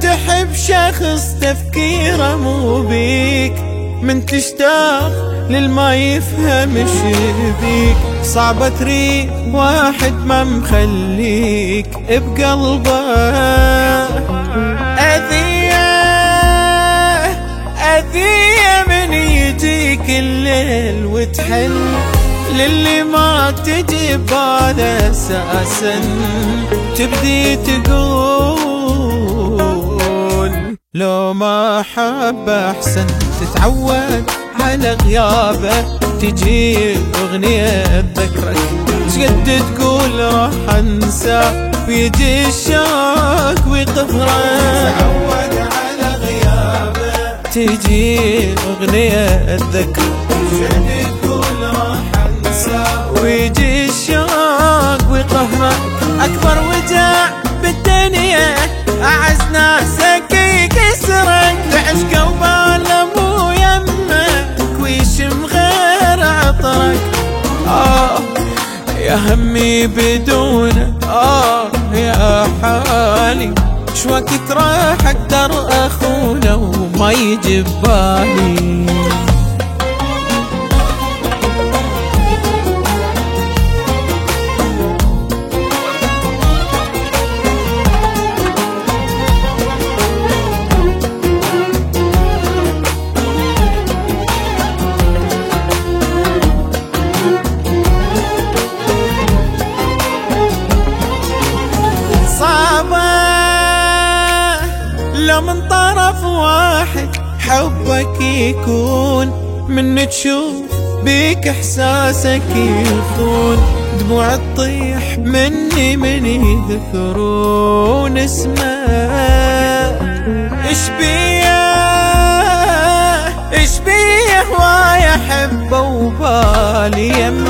تحب شخص تفكيره مو بيك. من تشتاق للما يفهم بيك. صعبة تريد واحد ما مخليك بقلبه. أذية أذية من يجيك الليل وتحن للي ما تجي باله أساسا تبدي تقول لو ما حب أحسن تتعود على غيابه تجي أغنية تذكرك شقد تقول؟ راح أنسى. ويجي الشوق ويقفرك تعود على غيابه. تجي أغنية تذكرك شقد تقول؟ راح أنسى. ويجي الشوق ويقهرك أكبر وجع بالدنيا أعز ناسك مو غير عطرك. آه يا همي بدونك آه يا حالي. شو وقت راح أقدر أخونه وما يجي ببالي لو من طرف واحد حبك يكون من تشوف بيك إحساسك يخون. دموع تطيح مني من يذكرون اسمه. إيش بيه؟ إيش بيه؟ هواي أحبه وبالي يم.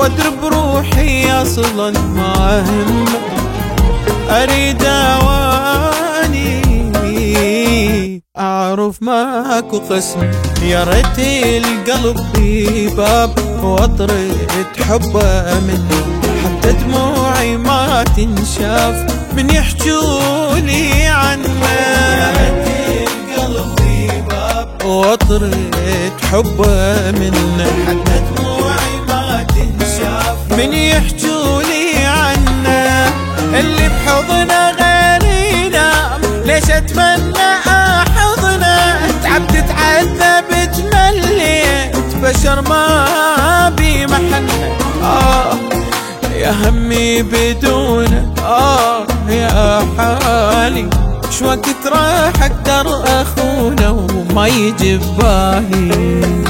وادري بروحي أصلا ما هم أريد أواني أعرف ماكو قسم. يا ريت القلب في باب وأطرد حبه منه حتى دموعي ما تنشاف. من يحجولي عنه يا ريت القلب حبه منه حتى دموعي ما تنشاف. من يحجولي غير ينام ليش أتمنى؟ احضنه تعبت تعذب تمليت بشر ما بي محنة. آه يا همي بدونه آه يا حالي. شو وقت راح أقدر أخونه وما يجي ببالي